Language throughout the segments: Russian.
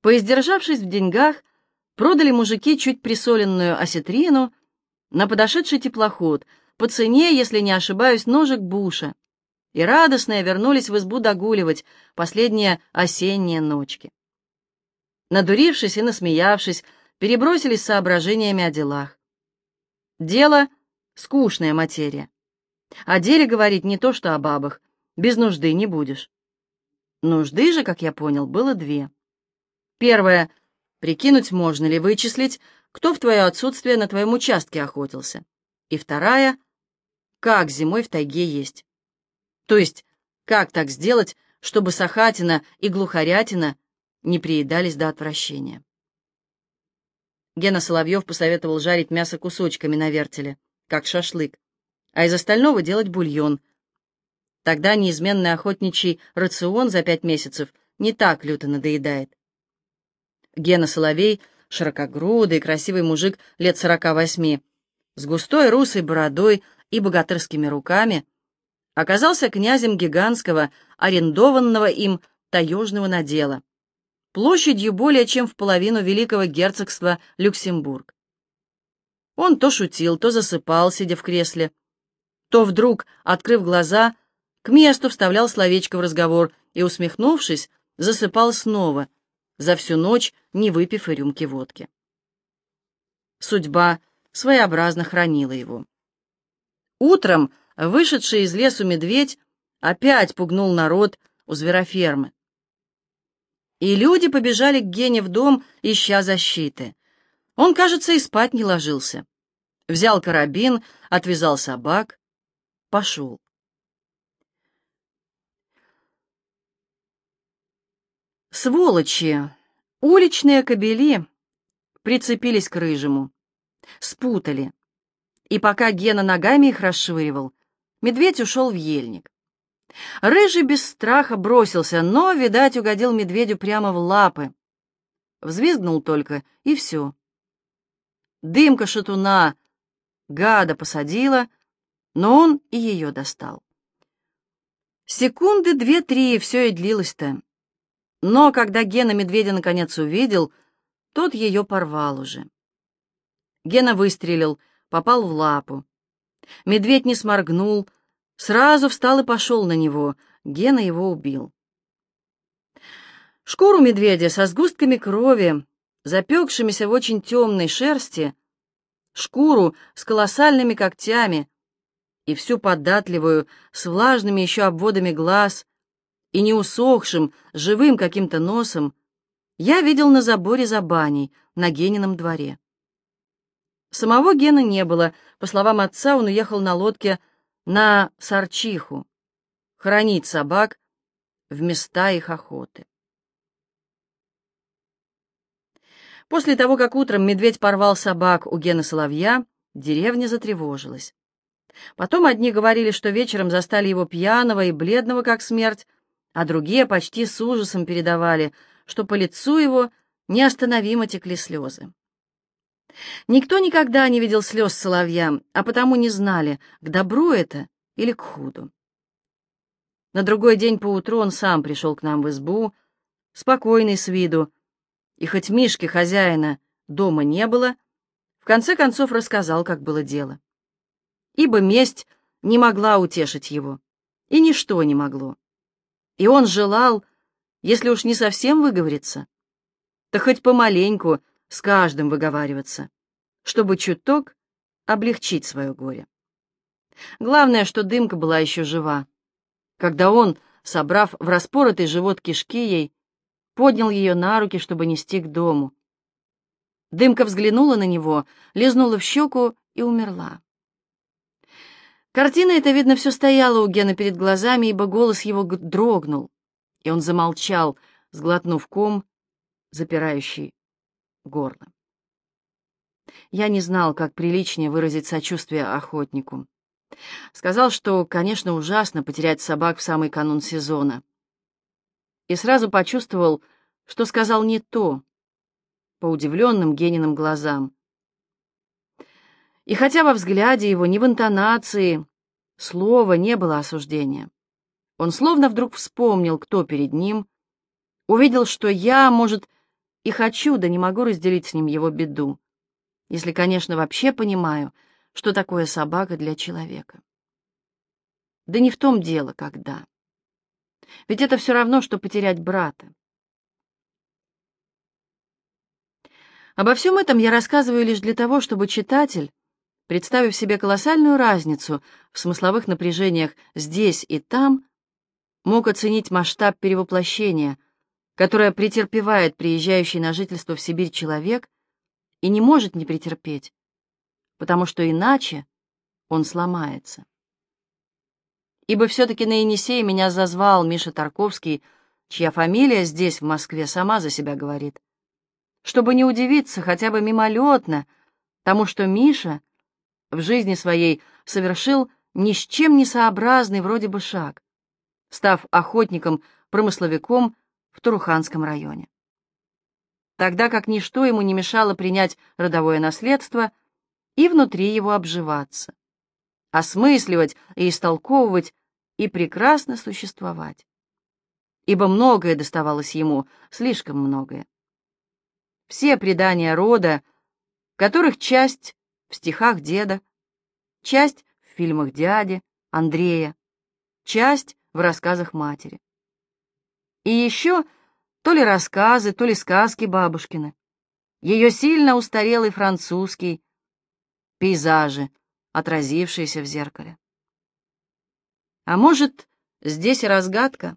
Поиздержавшись в деньгах, продали мужики чуть присоленную осетрину на подошедший теплоход по цене, если не ошибаюсь, ножек буша, и радостные вернулись в избу догуливать последние осенние ночки. Надурившись и насмеявшись, перебросились соображениями о делах. Дело — скучная материя. О деле говорить не то что о бабах, без нужды не будешь. Нужды же, как я понял, было две. Первое — прикинуть, можно ли вычислить, кто в твое отсутствие на твоем участке охотился. И вторая — как зимой в тайге есть. То есть, как так сделать, чтобы Сахатина и Глухарятина не приедались до отвращения. Гена Соловьев посоветовал жарить мясо кусочками на вертеле, как шашлык, а из остального делать бульон. Тогда неизменный охотничий рацион за пять месяцев не так люто надоедает. Гена Соловей, широкогрудый, красивый мужик лет сорока восьми, с густой русой бородой и богатырскими руками, оказался князем гигантского, арендованного им таежного надела, площадью более чем в половину великого герцогства Люксембург. Он то шутил, то засыпал, сидя в кресле, то вдруг, открыв глаза, к месту вставлял словечко в разговор и, усмехнувшись, засыпал снова, за всю ночь не выпив и рюмки водки. Судьба своеобразно хранила его. Утром вышедший из лесу медведь опять пугнул народ у зверофермы. И люди побежали к Гене в дом, ища защиты. Он, кажется, и спать не ложился. Взял карабин, отвязал собак, пошел. Сволочи! Уличные кобели прицепились к рыжему, спутали. И пока Гена ногами их расшвыривал, медведь ушел в ельник. Рыжий без страха бросился, но, видать, угодил медведю прямо в лапы. Взвизгнул только, и все. Дымка шатуна гада посадила, но он и ее достал. Секунды две-три все и длилось-то. Но когда Гена медведя наконец увидел, тот ее порвал уже. Гена выстрелил, попал в лапу. Медведь не сморгнул, Сразу встал и пошел на него. Гена его убил. Шкуру медведя со сгустками крови, запекшимися в очень темной шерсти, шкуру с колоссальными когтями и всю податливую, с влажными еще обводами глаз и неусохшим, живым каким-то носом, я видел на заборе за баней на Генином дворе. Самого Гена не было. По словам отца, он уехал на лодке на Сарчиху, хранить собак в места их охоты. После того, как утром медведь порвал собак у Гена Соловья, деревня затревожилась. Потом одни говорили, что вечером застали его пьяного и бледного, как смерть, а другие почти с ужасом передавали, что по лицу его неостановимо текли слезы. Никто никогда не видел слез соловья, а потому не знали, к добру это или к худу. На другой день поутру он сам пришел к нам в избу, спокойный с виду, и хоть Мишки, хозяина, дома не было, в конце концов рассказал, как было дело. Ибо месть не могла утешить его, и ничто не могло. И он желал, если уж не совсем выговориться, то хоть помаленьку с каждым выговариваться, чтобы чуток облегчить свое горе. Главное, что дымка была еще жива. Когда он, собрав в распоротый живот кишки ей, поднял ее на руки, чтобы нести к дому. Дымка взглянула на него, лизнула в щеку и умерла. Картина эта, видно, все стояла у Гена перед глазами, ибо голос его дрогнул, и он замолчал, сглотнув ком, запирающий горло. Я не знал, как приличнее выразить сочувствие охотнику. Сказал, что, конечно, ужасно потерять собак в самый канун сезона. И сразу почувствовал, что сказал не то, по удивленным Гениным глазам. И хотя во взгляде его, ни в интонации, слова не было осуждения, он словно вдруг вспомнил, кто перед ним, увидел, что я, может, и хочу, да не могу разделить с ним его беду, если, конечно, вообще понимаю, что такое собака для человека. Да не в том дело, когда. Ведь это все равно, что потерять брата. Обо всем этом я рассказываю лишь для того, чтобы читатель, представив себе колоссальную разницу в смысловых напряжениях здесь и там, мог оценить масштаб перевоплощения, которое претерпевает приезжающий на жительство в Сибирь человек и не может не претерпеть, потому что иначе он сломается. Ибо все-таки на Енисее меня зазвал Миша Тарковский, чья фамилия здесь, в Москве, сама за себя говорит чтобы не удивиться хотя бы мимолетно тому, что Миша в жизни своей совершил ни с чем не сообразный вроде бы шаг, став охотником-промысловиком в Туруханском районе. Тогда как ничто ему не мешало принять родовое наследство и внутри его обживаться, осмысливать и истолковывать и прекрасно существовать. Ибо многое доставалось ему, слишком многое все предания рода, которых часть в стихах деда, часть в фильмах дяди, Андрея, часть в рассказах матери. И еще то ли рассказы, то ли сказки бабушкины, ее сильно устарелый французский, пейзажи, отразившиеся в зеркале. А может, здесь и разгадка?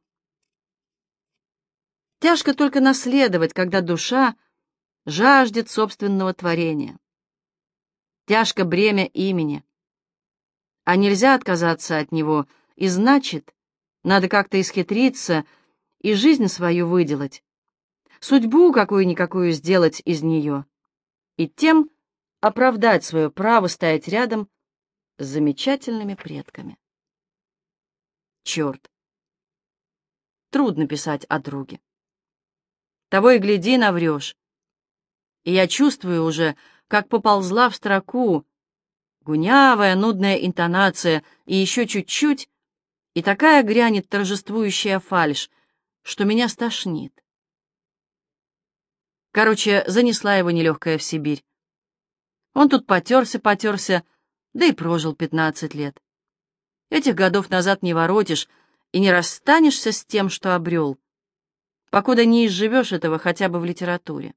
Тяжко только наследовать, когда душа жаждет собственного творения. Тяжко бремя имени. А нельзя отказаться от него, и значит, надо как-то исхитриться и жизнь свою выделать, судьбу какую-никакую сделать из нее, и тем оправдать свое право стоять рядом с замечательными предками. Черт! Трудно писать о друге. Того и гляди, наврешь и я чувствую уже, как поползла в строку гунявая, нудная интонация, и еще чуть-чуть, и такая грянет торжествующая фальшь, что меня стошнит. Короче, занесла его нелегкая в Сибирь. Он тут потерся-потерся, да и прожил пятнадцать лет. Этих годов назад не воротишь и не расстанешься с тем, что обрел, покуда не изживешь этого хотя бы в литературе.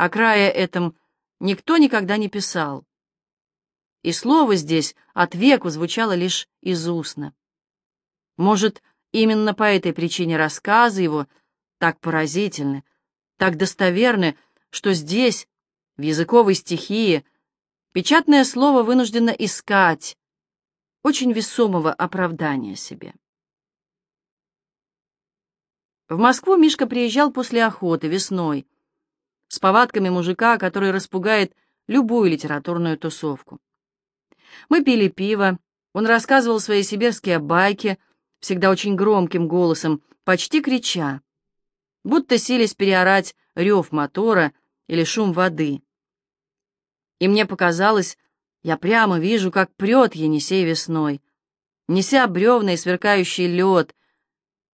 О крае этом никто никогда не писал. И слово здесь от веку звучало лишь из устно. Может, именно по этой причине рассказы его так поразительны, так достоверны, что здесь, в языковой стихии, печатное слово вынуждено искать очень весомого оправдания себе. В Москву Мишка приезжал после охоты весной, с повадками мужика, который распугает любую литературную тусовку. Мы пили пиво, он рассказывал свои сибирские байки, всегда очень громким голосом, почти крича, будто сились переорать рев мотора или шум воды. И мне показалось, я прямо вижу, как прет Енисей весной, неся бревна и сверкающий лед,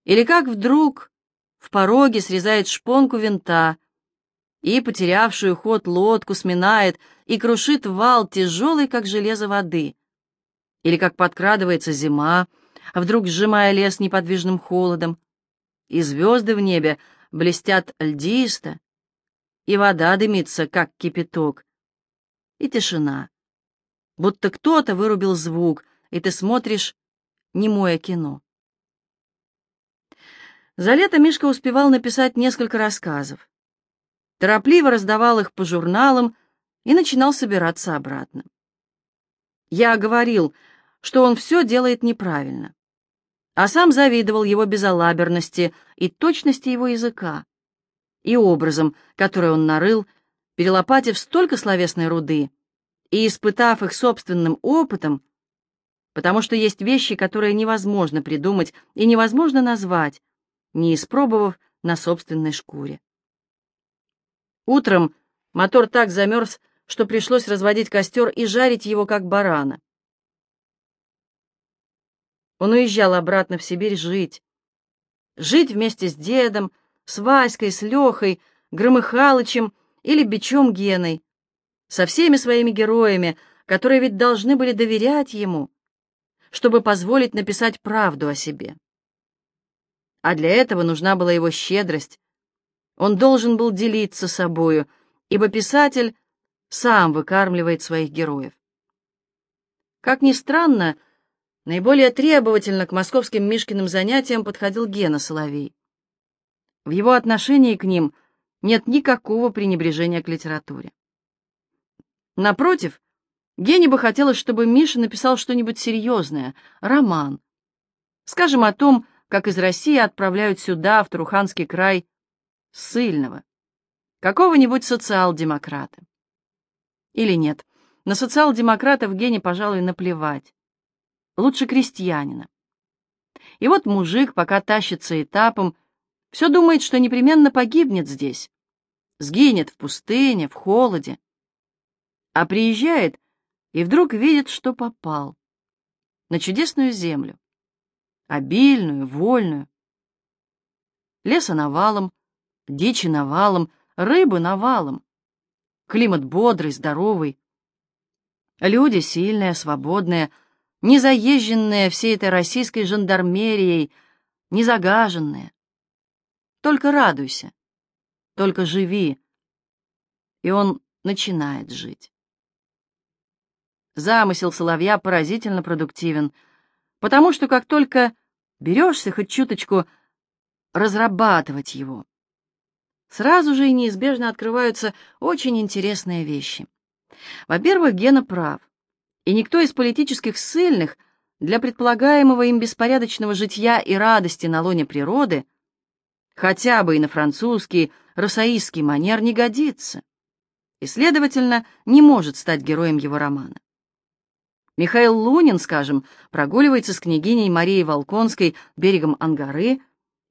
или как вдруг в пороге срезает шпонку винта, и потерявшую ход лодку сминает и крушит вал тяжелый, как железо воды. Или как подкрадывается зима, а вдруг сжимая лес неподвижным холодом, и звезды в небе блестят льдисто, и вода дымится, как кипяток, и тишина, будто кто-то вырубил звук, и ты смотришь немое кино. За лето Мишка успевал написать несколько рассказов торопливо раздавал их по журналам и начинал собираться обратно. Я говорил, что он все делает неправильно, а сам завидовал его безалаберности и точности его языка и образом, который он нарыл, перелопатив столько словесной руды и испытав их собственным опытом, потому что есть вещи, которые невозможно придумать и невозможно назвать, не испробовав на собственной шкуре. Утром мотор так замерз, что пришлось разводить костер и жарить его, как барана. Он уезжал обратно в Сибирь жить. Жить вместе с дедом, с Васькой, с Лехой, Громыхалычем или Бичом Геной, со всеми своими героями, которые ведь должны были доверять ему, чтобы позволить написать правду о себе. А для этого нужна была его щедрость. Он должен был делиться собою, ибо писатель сам выкармливает своих героев. Как ни странно, наиболее требовательно к московским Мишкиным занятиям подходил Гена Соловей. В его отношении к ним нет никакого пренебрежения к литературе. Напротив, Гене бы хотелось, чтобы Миша написал что-нибудь серьезное, роман. Скажем о том, как из России отправляют сюда, в Труханский край, ссыльного, какого-нибудь социал-демократа. Или нет, на социал-демократов Гене, пожалуй, наплевать. Лучше крестьянина. И вот мужик, пока тащится этапом, все думает, что непременно погибнет здесь, сгинет в пустыне, в холоде. А приезжает и вдруг видит, что попал на чудесную землю, обильную, вольную. Леса навалом, дичи навалом, рыбы навалом. Климат бодрый, здоровый. Люди сильные, свободные, не заезженные всей этой российской жандармерией, не загаженные. Только радуйся, только живи. И он начинает жить. Замысел соловья поразительно продуктивен, потому что как только берешься хоть чуточку разрабатывать его, сразу же и неизбежно открываются очень интересные вещи. Во-первых, Гена прав, и никто из политических ссыльных для предполагаемого им беспорядочного житья и радости на лоне природы хотя бы и на французский, росаистский манер не годится, и, следовательно, не может стать героем его романа. Михаил Лунин, скажем, прогуливается с княгиней Марией Волконской берегом Ангары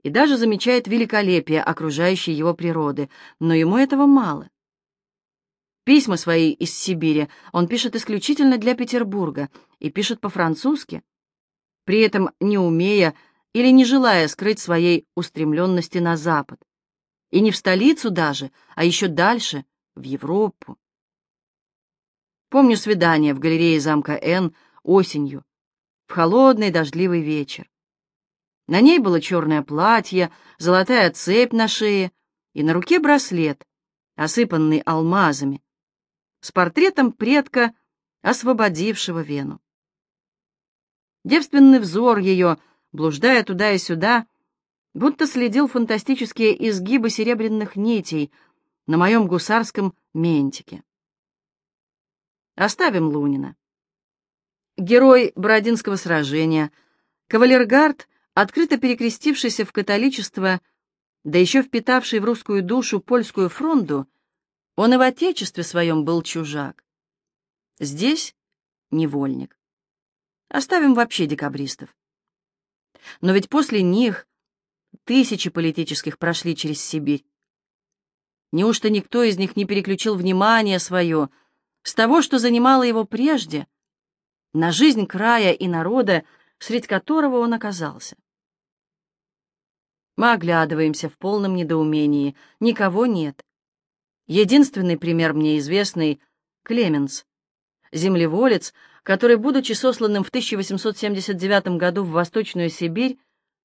и даже замечает великолепие окружающей его природы, но ему этого мало. Письма свои из Сибири он пишет исключительно для Петербурга и пишет по-французски, при этом не умея или не желая скрыть своей устремленности на Запад. И не в столицу даже, а еще дальше, в Европу. Помню свидание в галерее замка Н осенью, в холодный дождливый вечер. На ней было черное платье, золотая цепь на шее и на руке браслет, осыпанный алмазами, с портретом предка, освободившего Вену. Девственный взор ее, блуждая туда и сюда, будто следил фантастические изгибы серебряных нитей на моем гусарском ментике. Оставим Лунина. Герой Бородинского сражения, кавалергард, открыто перекрестившийся в католичество, да еще впитавший в русскую душу польскую фронту, он и в отечестве своем был чужак. Здесь невольник. Оставим вообще декабристов. Но ведь после них тысячи политических прошли через Сибирь. Неужто никто из них не переключил внимание свое с того, что занимало его прежде, на жизнь края и народа, среди которого он оказался. Мы оглядываемся в полном недоумении. Никого нет. Единственный пример мне известный — Клеменс, землеволец, который, будучи сосланным в 1879 году в Восточную Сибирь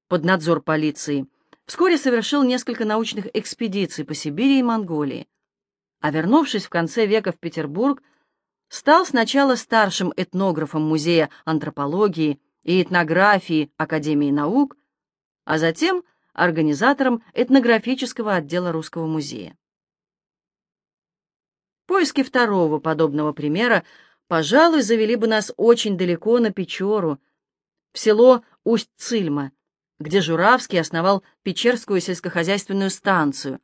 под надзор полиции, вскоре совершил несколько научных экспедиций по Сибири и Монголии, а вернувшись в конце века в Петербург, стал сначала старшим этнографом Музея антропологии и этнографии Академии наук, а затем организатором этнографического отдела Русского музея. Поиски второго подобного примера, пожалуй, завели бы нас очень далеко на Печору, в село Усть-Цильма, где Журавский основал Печерскую сельскохозяйственную станцию,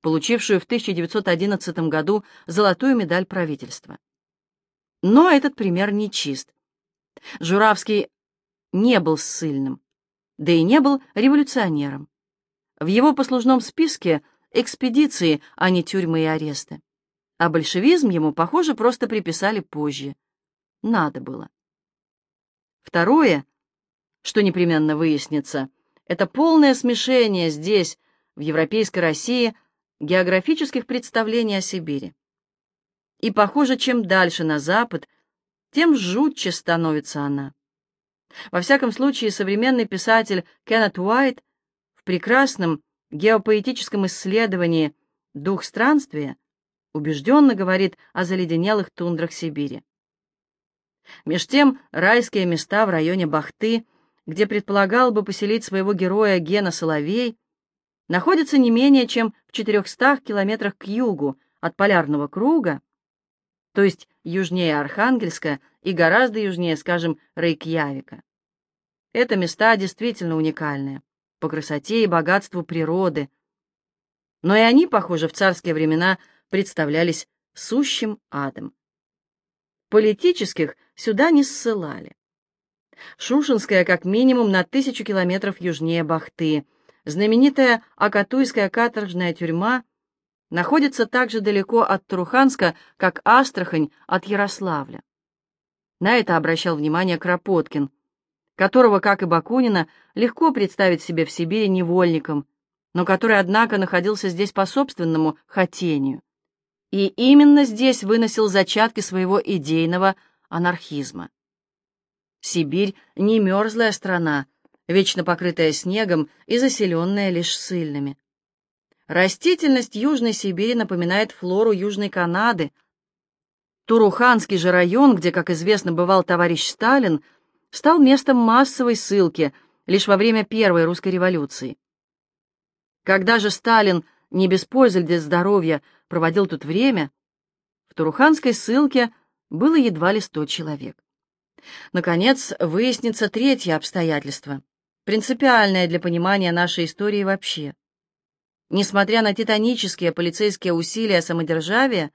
получившую в 1911 году золотую медаль правительства. Но этот пример не чист. Журавский не был ссыльным, да и не был революционером. В его послужном списке экспедиции, а не тюрьмы и аресты. А большевизм ему, похоже, просто приписали позже. Надо было. Второе, что непременно выяснится, это полное смешение здесь, в европейской России географических представлений о Сибири. И, похоже, чем дальше на запад, тем жутче становится она. Во всяком случае, современный писатель Кеннет Уайт в прекрасном геопоэтическом исследовании «Дух странствия» убежденно говорит о заледенелых тундрах Сибири. Меж тем райские места в районе Бахты, где предполагал бы поселить своего героя Гена Соловей, находятся не менее чем в 400 километрах к югу от Полярного круга, то есть южнее Архангельска и гораздо южнее, скажем, Рейкьявика. Это места действительно уникальные по красоте и богатству природы, но и они, похоже, в царские времена представлялись сущим адом. Политических сюда не ссылали. Шушинская как минимум на тысячу километров южнее Бахты. Знаменитая Акатуйская каторжная тюрьма находится так же далеко от Туруханска, как Астрахань от Ярославля. На это обращал внимание Кропоткин, которого, как и Бакунина, легко представить себе в Сибири невольником, но который, однако, находился здесь по собственному хотению. И именно здесь выносил зачатки своего идейного анархизма. Сибирь — не мерзлая страна, вечно покрытая снегом и заселенная лишь ссыльными. Растительность Южной Сибири напоминает флору Южной Канады. Туруханский же район, где, как известно, бывал товарищ Сталин, стал местом массовой ссылки лишь во время Первой русской революции. Когда же Сталин не без пользы для здоровья проводил тут время, в Туруханской ссылке было едва ли сто человек. Наконец, выяснится третье обстоятельство, принципиальное для понимания нашей истории вообще. Несмотря на титанические полицейские усилия самодержавия,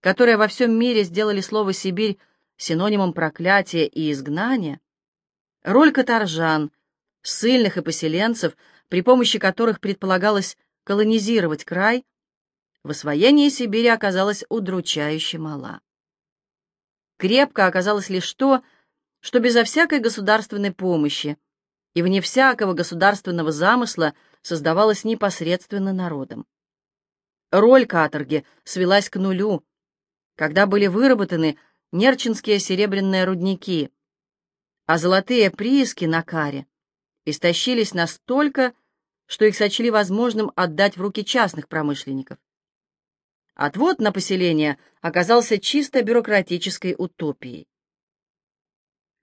которые во всем мире сделали слово «Сибирь» синонимом проклятия и изгнания, роль каторжан, ссыльных и поселенцев, при помощи которых предполагалось колонизировать край, в освоении Сибири оказалась удручающе мала. Крепко оказалось лишь то, что безо всякой государственной помощи и вне всякого государственного замысла создавалось непосредственно народом. Роль каторги свелась к нулю, когда были выработаны нерчинские серебряные рудники, а золотые прииски на каре истощились настолько, что их сочли возможным отдать в руки частных промышленников. Отвод на поселение оказался чисто бюрократической утопией.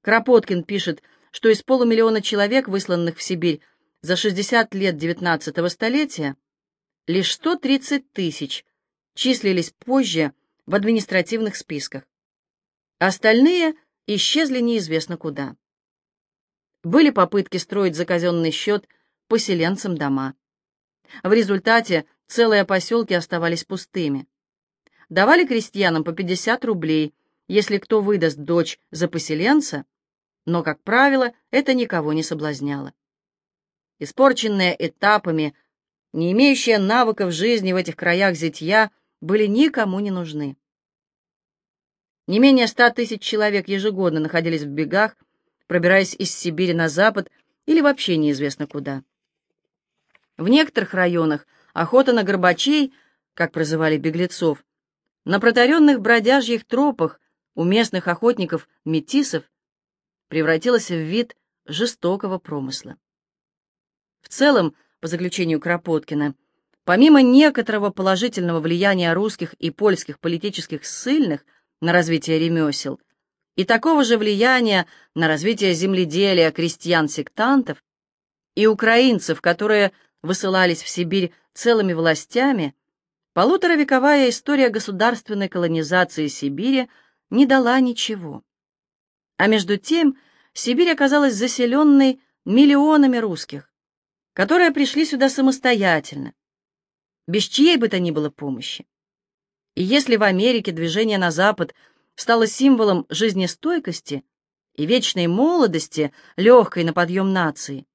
Кропоткин пишет, что из полумиллиона человек, высланных в Сибирь за 60 лет XIX столетия, лишь 130 тысяч числились позже в административных списках. Остальные исчезли неизвестно куда. Были попытки строить за казенный счет поселенцам дома. В результате целые поселки оставались пустыми. Давали крестьянам по 50 рублей, если кто выдаст дочь за поселенца, но, как правило, это никого не соблазняло. Испорченные этапами, не имеющие навыков жизни в этих краях зятья, были никому не нужны. Не менее ста тысяч человек ежегодно находились в бегах, пробираясь из Сибири на запад или вообще неизвестно куда. В некоторых районах охота на горбачей, как прозывали беглецов, на протаренных бродяжьих тропах у местных охотников-метисов превратилась в вид жестокого промысла. В целом, по заключению Кропоткина, помимо некоторого положительного влияния русских и польских политических ссыльных на развитие ремесел и такого же влияния на развитие земледелия крестьян-сектантов и украинцев, которые высылались в Сибирь целыми властями, полуторавековая история государственной колонизации Сибири не дала ничего. А между тем Сибирь оказалась заселенной миллионами русских, которые пришли сюда самостоятельно, без чьей бы то ни было помощи. И если в Америке движение на запад стало символом жизнестойкости и вечной молодости, легкой на подъем нации,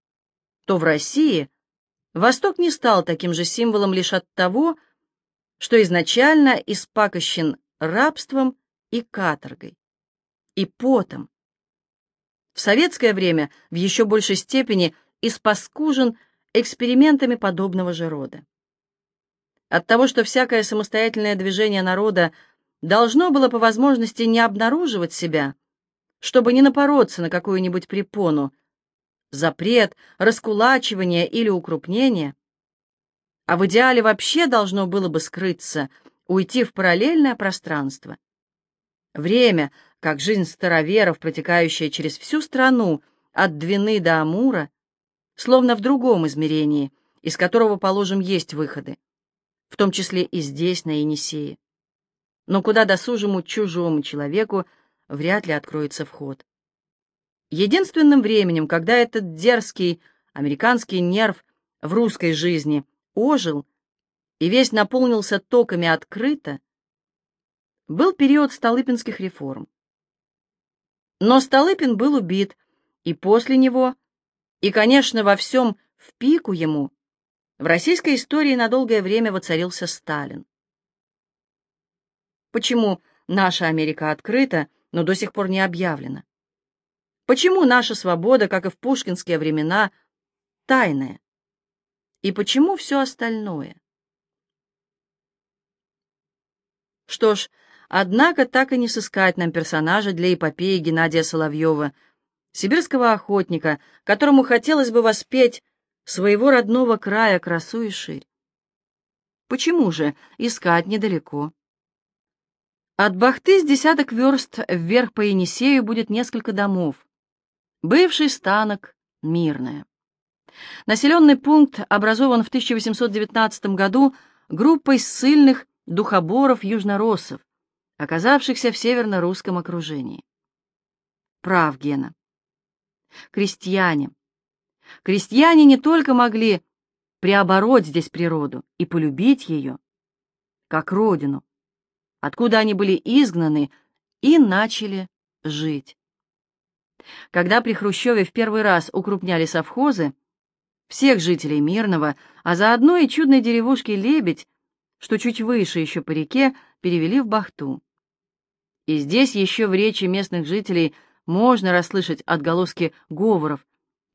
то в России Восток не стал таким же символом лишь от того, что изначально испакощен рабством и каторгой, и потом, в советское время в еще большей степени испаскужен экспериментами подобного же рода. От того, что всякое самостоятельное движение народа должно было по возможности не обнаруживать себя, чтобы не напороться на какую-нибудь препону, запрет, раскулачивание или укрупнение, а в идеале вообще должно было бы скрыться, уйти в параллельное пространство. Время, как жизнь староверов, протекающая через всю страну, от Двины до Амура, словно в другом измерении, из которого, положим, есть выходы, в том числе и здесь, на Енисее. Но куда досужему чужому человеку вряд ли откроется вход. Единственным временем, когда этот дерзкий американский нерв в русской жизни ожил и весь наполнился токами открыто, был период Столыпинских реформ. Но Столыпин был убит, и после него, и, конечно, во всем в пику ему, в российской истории на долгое время воцарился Сталин. Почему наша Америка открыта, но до сих пор не объявлена? Почему наша свобода, как и в пушкинские времена, тайная? И почему все остальное? Что ж, однако так и не сыскать нам персонажа для эпопеи Геннадия Соловьева, сибирского охотника, которому хотелось бы воспеть своего родного края красу и ширь. Почему же искать недалеко? От Бахты с десяток верст вверх по Енисею будет несколько домов. Бывший станок Мирная. Населенный пункт образован в 1819 году группой ссыльных духоборов-южнороссов, оказавшихся в северно-русском окружении. Прав Гена. Крестьяне. Крестьяне не только могли преобороть здесь природу и полюбить ее, как родину, откуда они были изгнаны и начали жить. Когда при Хрущеве в первый раз укрупняли совхозы, всех жителей Мирного, а заодно и чудной деревушки Лебедь, что чуть выше еще по реке, перевели в Бахту. И здесь еще в речи местных жителей можно расслышать отголоски говоров,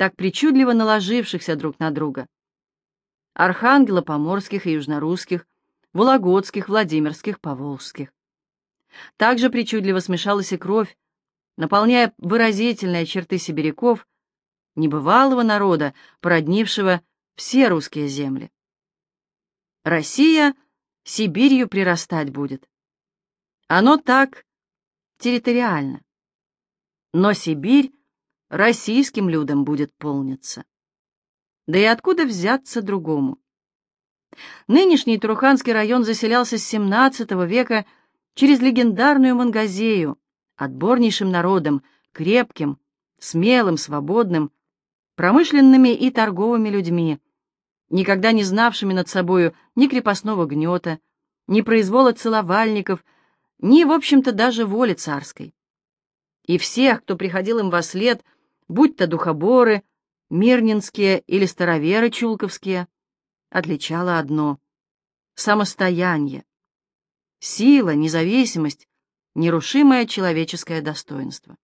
так причудливо наложившихся друг на друга. Архангела поморских и южнорусских, вологодских, владимирских, поволжских. Также причудливо смешалась и кровь, наполняя выразительные черты сибиряков, небывалого народа, породнившего все русские земли. Россия Сибирью прирастать будет. Оно так территориально. Но Сибирь российским людям будет полниться. Да и откуда взяться другому? Нынешний Туруханский район заселялся с XVII века через легендарную Мангазею, отборнейшим народом, крепким, смелым, свободным, промышленными и торговыми людьми, никогда не знавшими над собою ни крепостного гнета, ни произвола целовальников, ни, в общем-то, даже воли царской. И всех, кто приходил им во след, будь то духоборы, мирнинские или староверы чулковские, отличало одно — самостояние, сила, независимость, нерушимое человеческое достоинство.